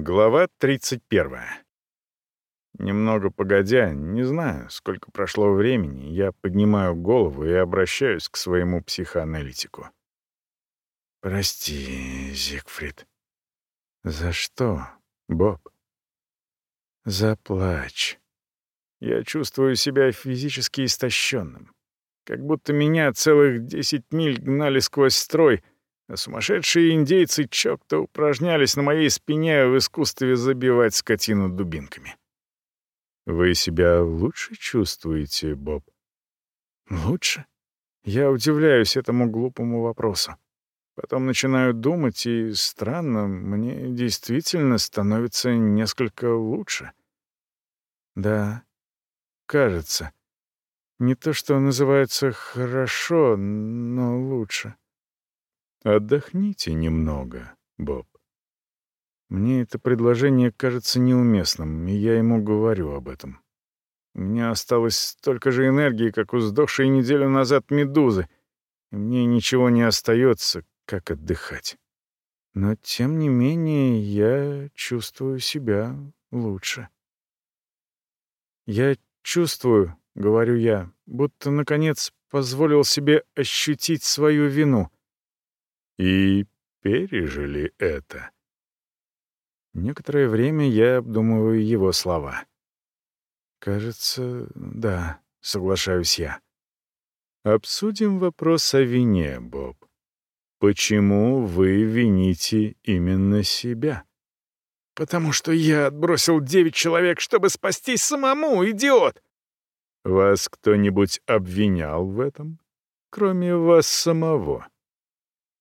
Глава 31. Немного погодя, не знаю, сколько прошло времени, я поднимаю голову и обращаюсь к своему психоаналитику. «Прости, Зигфрид». «За что, Боб?» «Заплачь». Я чувствую себя физически истощенным. Как будто меня целых десять миль гнали сквозь строй — а сумасшедшие индейцы чок-то упражнялись на моей спине в искусстве забивать скотину дубинками. «Вы себя лучше чувствуете, Боб?» «Лучше?» Я удивляюсь этому глупому вопросу. Потом начинаю думать, и странно, мне действительно становится несколько лучше. Да, кажется. Не то, что называется хорошо, но лучше. Отдохните немного, Боб. Мне это предложение кажется неуместным, и я ему говорю об этом. У меня осталось столько же энергии, как у сдохшей неделю назад медузы, и мне ничего не остается, как отдыхать. Но, тем не менее, я чувствую себя лучше. Я чувствую, — говорю я, — будто, наконец, позволил себе ощутить свою вину — и пережили это. Некоторое время я обдумываю его слова. «Кажется, да», — соглашаюсь я. «Обсудим вопрос о вине, Боб. Почему вы вините именно себя?» «Потому что я отбросил девять человек, чтобы спастись самому, идиот!» «Вас кто-нибудь обвинял в этом, кроме вас самого?»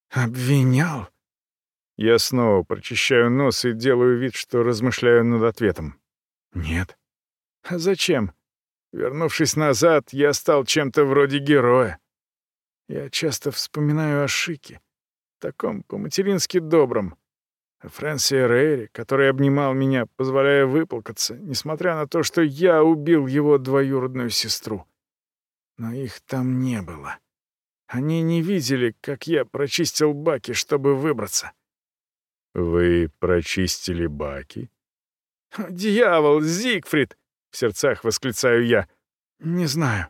«Обвинял?» Я снова прочищаю нос и делаю вид, что размышляю над ответом. «Нет». «А зачем? Вернувшись назад, я стал чем-то вроде героя. Я часто вспоминаю о Шике, таком по-матерински добром, о Фрэнси Рейре, который обнимал меня, позволяя выплакаться, несмотря на то, что я убил его двоюродную сестру. Но их там не было. Они не видели, как я прочистил баки, чтобы выбраться. «Вы прочистили баки?» «Дьявол, Зигфрид!» — в сердцах восклицаю я. «Не знаю.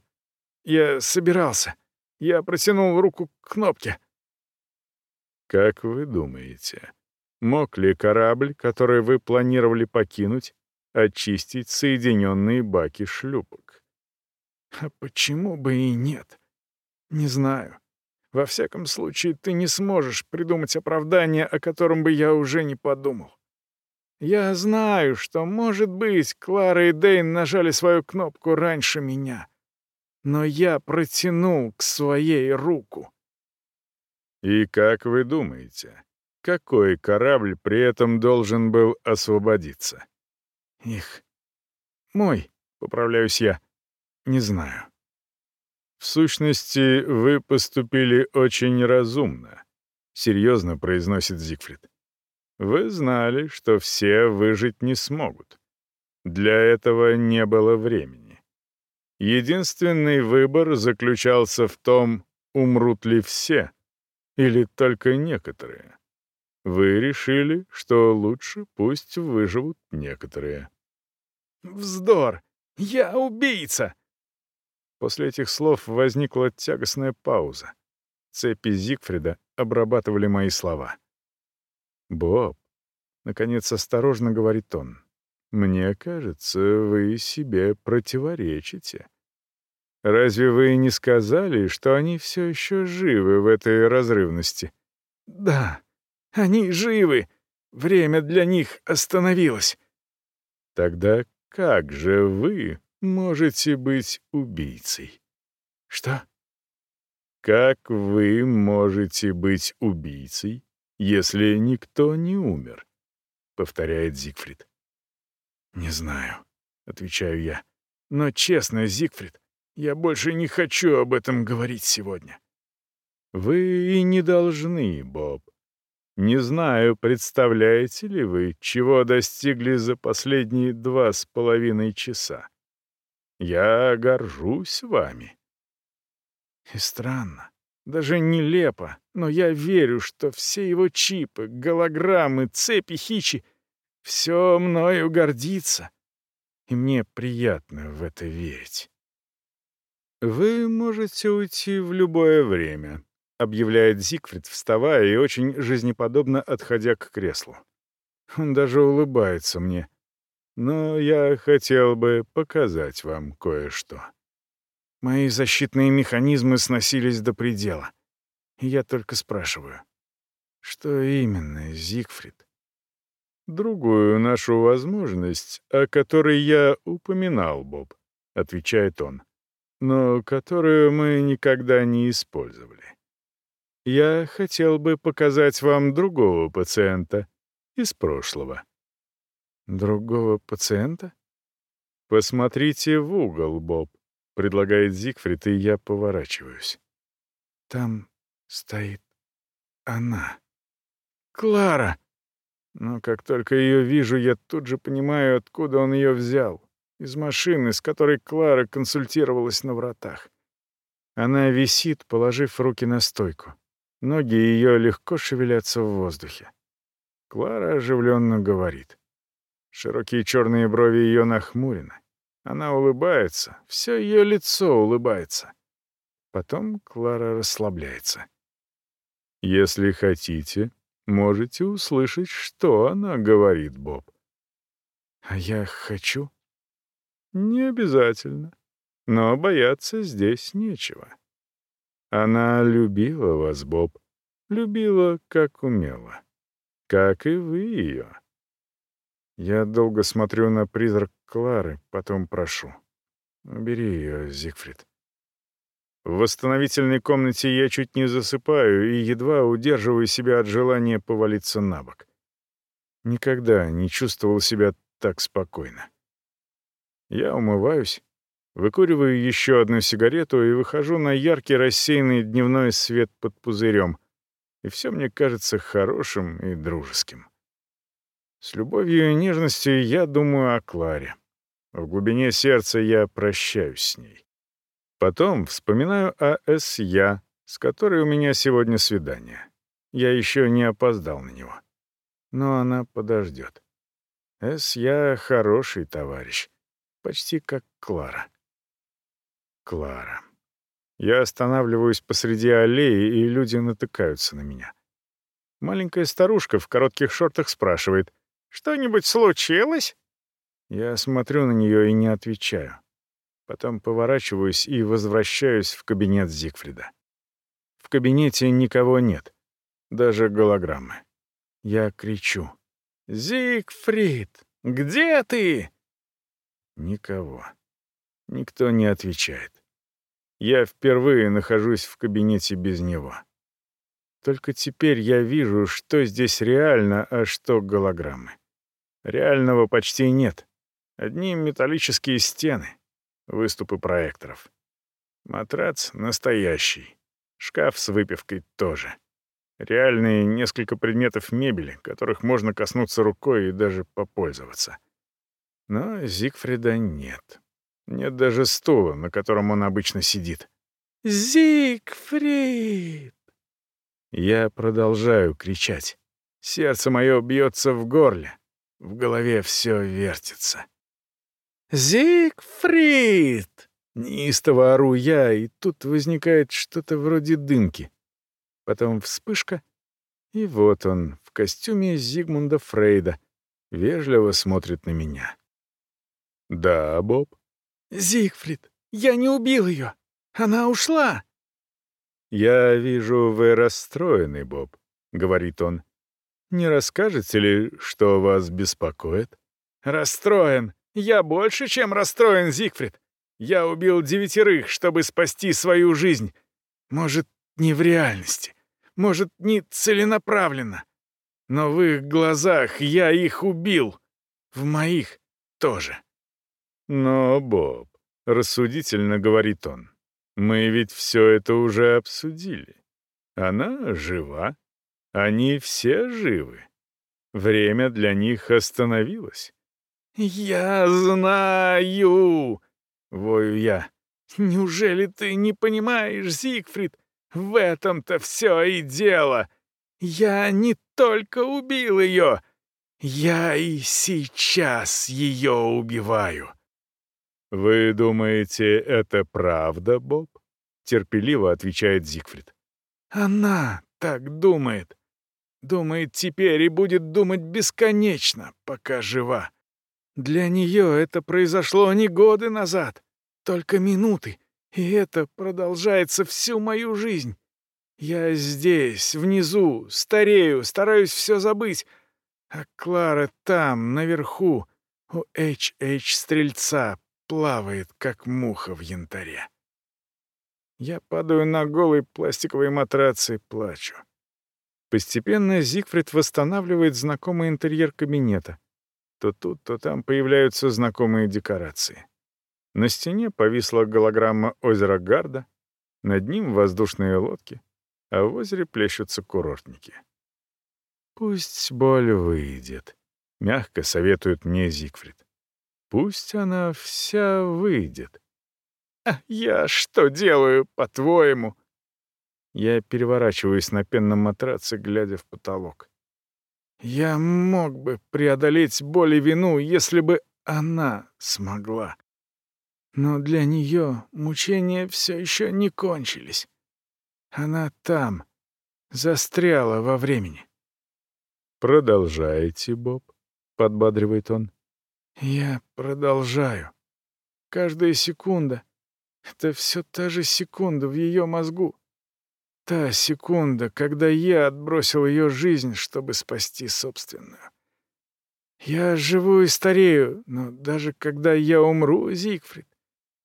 Я собирался. Я протянул руку к кнопке». «Как вы думаете, мог ли корабль, который вы планировали покинуть, очистить соединенные баки шлюпок?» «А почему бы и нет?» Не знаю. Во всяком случае, ты не сможешь придумать оправдание, о котором бы я уже не подумал. Я знаю, что, может быть, Клара и Дейн нажали свою кнопку раньше меня. Но я протянул к своей руку. И как вы думаете, какой корабль при этом должен был освободиться? Их. Мой, поправляюсь я. Не знаю. «В сущности, вы поступили очень разумно», — серьезно произносит Зигфрид. «Вы знали, что все выжить не смогут. Для этого не было времени. Единственный выбор заключался в том, умрут ли все или только некоторые. Вы решили, что лучше пусть выживут некоторые». «Вздор! Я убийца!» После этих слов возникла тягостная пауза. Цепи Зигфрида обрабатывали мои слова. «Боб», — наконец осторожно говорит он, — «мне кажется, вы себе противоречите. Разве вы не сказали, что они все еще живы в этой разрывности?» «Да, они живы. Время для них остановилось». «Тогда как же вы можете быть убийцей. Что? Как вы можете быть убийцей, если никто не умер? Повторяет Зигфрид. Не знаю, отвечаю я. Но честно, Зигфрид, я больше не хочу об этом говорить сегодня. Вы и не должны, Боб. Не знаю, представляете ли вы, чего достигли за последние два с половиной часа. Я горжусь вами». И странно, даже нелепо, но я верю, что все его чипы, голограммы, цепи хичи — все мною гордится. И мне приятно в это верить. «Вы можете уйти в любое время», — объявляет Зигфрид, вставая и очень жизнеподобно отходя к креслу. Он даже улыбается мне. «Но я хотел бы показать вам кое-что». Мои защитные механизмы сносились до предела. Я только спрашиваю. «Что именно, Зигфрид?» «Другую нашу возможность, о которой я упоминал, Боб», — отвечает он но которую мы никогда не использовали. Я хотел бы показать вам другого пациента из прошлого. Другого пациента? Посмотрите в угол, Боб, предлагает Зигфрид, и я поворачиваюсь. Там стоит она. Клара! Но как только ее вижу, я тут же понимаю, откуда он ее взял. Из машины, с которой Клара консультировалась на вратах. Она висит, положив руки на стойку. Ноги ее легко шевелятся в воздухе. Клара оживленно говорит. Широкие черные брови ее нахмурены. Она улыбается, все ее лицо улыбается. Потом Клара расслабляется. «Если хотите, можете услышать, что она говорит, Боб». «А я хочу?» Не обязательно. Но бояться здесь нечего. Она любила вас, Боб. Любила, как умела. Как и вы ее. Я долго смотрю на призрак Клары, потом прошу. Убери ее, Зигфрид. В восстановительной комнате я чуть не засыпаю и едва удерживаю себя от желания повалиться на бок. Никогда не чувствовал себя так спокойно. Я умываюсь, выкуриваю еще одну сигарету и выхожу на яркий рассеянный дневной свет под пузырем. И все мне кажется хорошим и дружеским. С любовью и нежностью я думаю о Кларе. В глубине сердца я прощаюсь с ней. Потом вспоминаю о С.Я., с которой у меня сегодня свидание. Я еще не опоздал на него. Но она подождет. С.Я. хороший товарищ. Почти как Клара. Клара. Я останавливаюсь посреди аллеи, и люди натыкаются на меня. Маленькая старушка в коротких шортах спрашивает, «Что-нибудь случилось?» Я смотрю на нее и не отвечаю. Потом поворачиваюсь и возвращаюсь в кабинет Зигфрида. В кабинете никого нет, даже голограммы. Я кричу. «Зигфрид, где ты?» Никого. Никто не отвечает. Я впервые нахожусь в кабинете без него. Только теперь я вижу, что здесь реально, а что голограммы. Реального почти нет. Одни металлические стены, выступы проекторов. Матрац настоящий. Шкаф с выпивкой тоже. Реальные несколько предметов мебели, которых можно коснуться рукой и даже попользоваться. Но Зигфрида нет. Нет даже стула, на котором он обычно сидит. «Зигфрид!» Я продолжаю кричать. Сердце мое бьется в горле. В голове все вертится. «Зигфрид!» Неистово ору я, и тут возникает что-то вроде дымки. Потом вспышка, и вот он в костюме Зигмунда Фрейда вежливо смотрит на меня. «Да, Боб?» «Зигфрид, я не убил ее. Она ушла». «Я вижу, вы расстроены, Боб», — говорит он. «Не расскажете ли, что вас беспокоит?» «Расстроен. Я больше, чем расстроен, Зигфрид. Я убил девятерых, чтобы спасти свою жизнь. Может, не в реальности. Может, не целенаправленно. Но в их глазах я их убил. В моих тоже. «Но, Боб», — рассудительно говорит он, — «мы ведь все это уже обсудили. Она жива. Они все живы. Время для них остановилось». «Я знаю!» — вою я. «Неужели ты не понимаешь, Зигфрид? В этом-то все и дело. Я не только убил ее, Я и сейчас ее убиваю. «Вы думаете, это правда, Боб?» — терпеливо отвечает Зигфрид. «Она так думает. Думает теперь и будет думать бесконечно, пока жива. Для нее это произошло не годы назад, только минуты, и это продолжается всю мою жизнь. Я здесь, внизу, старею, стараюсь все забыть, а Клара там, наверху, у Эйч-Эйч-стрельца, плавает, как муха в янтаре. Я падаю на голый пластиковый матрац и плачу. Постепенно Зигфрид восстанавливает знакомый интерьер кабинета. То тут, то там появляются знакомые декорации. На стене повисла голограмма озера Гарда, над ним воздушные лодки, а в озере плещутся курортники. «Пусть боль выйдет», — мягко советует мне Зигфрид. Пусть она вся выйдет. А я что делаю, по-твоему? Я переворачиваюсь на пенном матраце, глядя в потолок. Я мог бы преодолеть боль и вину, если бы она смогла. Но для нее мучения все еще не кончились. Она там, застряла во времени. «Продолжайте, Боб», — подбадривает он. Я продолжаю. Каждая секунда — это все та же секунда в ее мозгу. Та секунда, когда я отбросил ее жизнь, чтобы спасти собственную. Я живу и старею, но даже когда я умру, Зигфрид,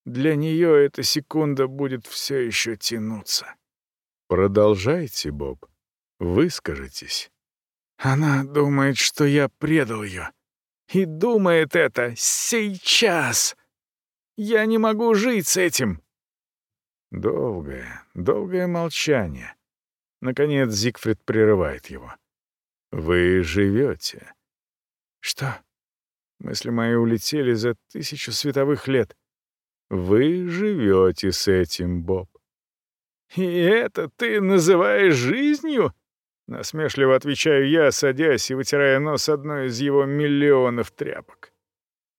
для нее эта секунда будет все еще тянуться. Продолжайте, Боб. Выскажитесь. Она думает, что я предал ее и думает это сейчас. Я не могу жить с этим. Долгое, долгое молчание. Наконец Зигфрид прерывает его. «Вы живете». «Что?» Мысли мои улетели за тысячу световых лет. «Вы живете с этим, Боб». «И это ты называешь жизнью?» Насмешливо отвечаю я, садясь и вытирая нос одной из его миллионов тряпок.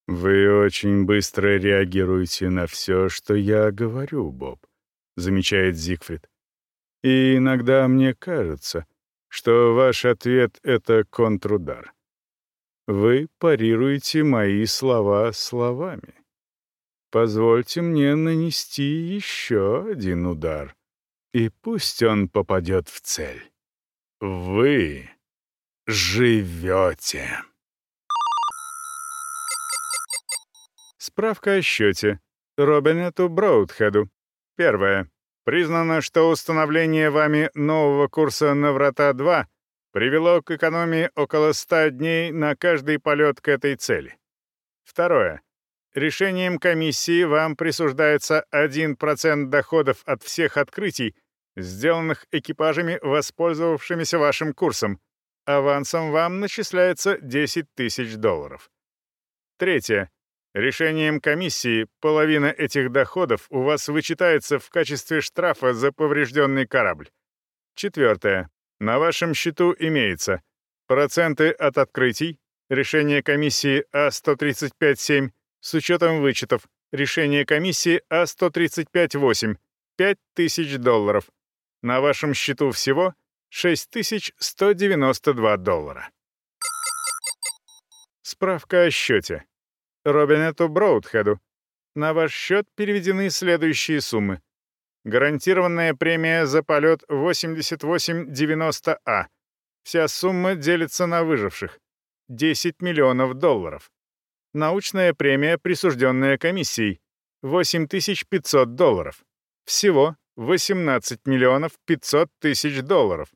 «Вы очень быстро реагируете на все, что я говорю, Боб», — замечает Зигфрид. «И иногда мне кажется, что ваш ответ — это контрудар. Вы парируете мои слова словами. Позвольте мне нанести еще один удар, и пусть он попадет в цель». Вы живете. Справка о счете. Робинету Броудхеду. Первое. Признано, что установление вами нового курса на Врата-2 привело к экономии около 100 дней на каждый полет к этой цели. Второе. Решением комиссии вам присуждается 1% доходов от всех открытий, сделанных экипажами, воспользовавшимися вашим курсом. Авансом вам начисляется 10 тысяч долларов. Третье. Решением комиссии половина этих доходов у вас вычитается в качестве штрафа за поврежденный корабль. Четвертое. На вашем счету имеется проценты от открытий, решение комиссии А-135-7 с учетом вычетов, решение комиссии А-135-8, 5000 долларов, на вашем счету всего 6192 доллара. Справка о счете. Робинету Броудхеду. На ваш счет переведены следующие суммы. Гарантированная премия за полет 8890А. Вся сумма делится на выживших. 10 миллионов долларов. Научная премия, присужденная комиссией. 8500 долларов. Всего 18 миллионов 500 тысяч долларов.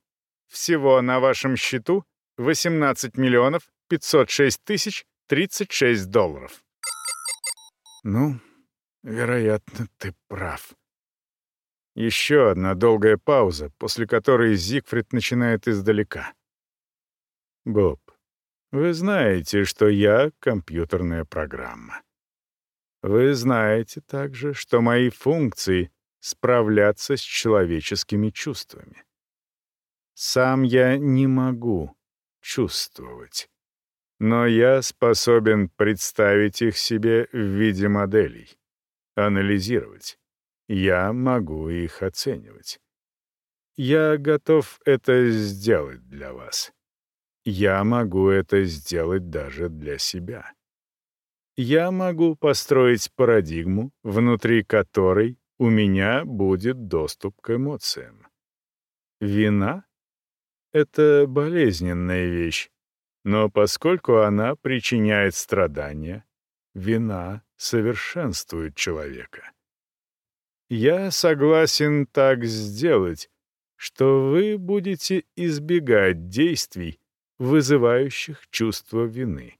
Всего на вашем счету 18 миллионов 506 тысяч 36 долларов. Ну, вероятно, ты прав. Еще одна долгая пауза, после которой Зигфрид начинает издалека. Боб, вы знаете, что я компьютерная программа. Вы знаете также, что мои функции справляться с человеческими чувствами. Сам я не могу чувствовать. но я способен представить их себе в виде моделей, анализировать. Я могу их оценивать. Я готов это сделать для вас. Я могу это сделать даже для себя. Я могу построить парадигму, внутри которой у меня будет доступ к эмоциям. Вина — это болезненная вещь, но поскольку она причиняет страдания, вина совершенствует человека. Я согласен так сделать, что вы будете избегать действий, вызывающих чувство вины.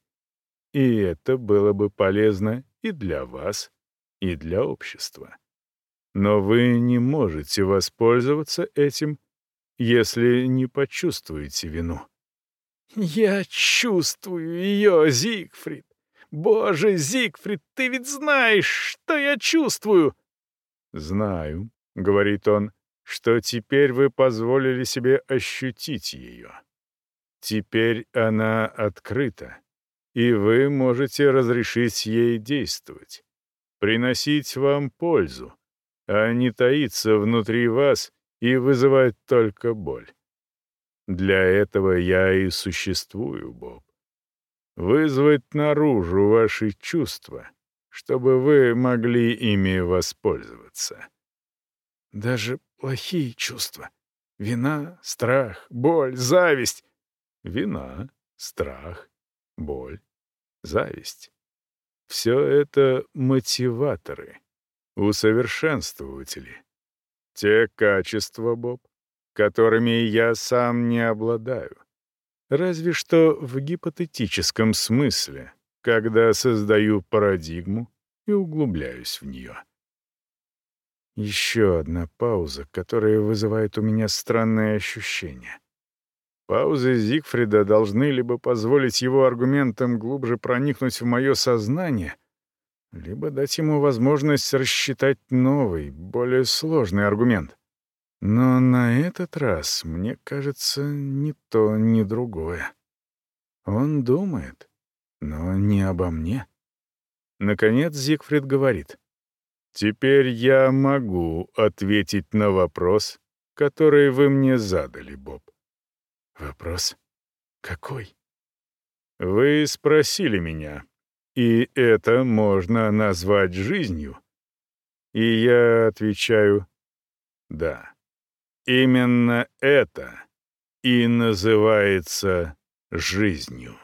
И это было бы полезно и для вас, и для общества. Но вы не можете воспользоваться этим, если не почувствуете вину. «Я чувствую ее, Зигфрид! Боже, Зигфрид, ты ведь знаешь, что я чувствую!» «Знаю», — говорит он, — «что теперь вы позволили себе ощутить ее. Теперь она открыта, и вы можете разрешить ей действовать, приносить вам пользу, а не таиться внутри вас и вызывать только боль. Для этого я и существую, Боб. Вызвать наружу ваши чувства, чтобы вы могли ими воспользоваться. Даже плохие чувства. Вина, страх, боль, зависть. Вина, страх, боль, зависть. Все это мотиваторы, усовершенствователи. Те качества, Боб, которыми я сам не обладаю. Разве что в гипотетическом смысле, когда создаю парадигму и углубляюсь в нее. Еще одна пауза, которая вызывает у меня странное ощущение. Паузы Зигфрида должны либо позволить его аргументам глубже проникнуть в мое сознание, либо дать ему возможность рассчитать новый, более сложный аргумент. Но на этот раз, мне кажется, ни то, ни другое. Он думает, но не обо мне. Наконец Зигфрид говорит. «Теперь я могу ответить на вопрос, который вы мне задали, Боб. Вопрос? Какой? Вы спросили меня, и это можно назвать жизнью? И я отвечаю «да». Именно это и называется жизнью.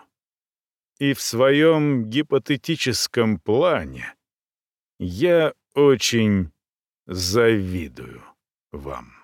И в своем гипотетическом плане я очень завидую вам.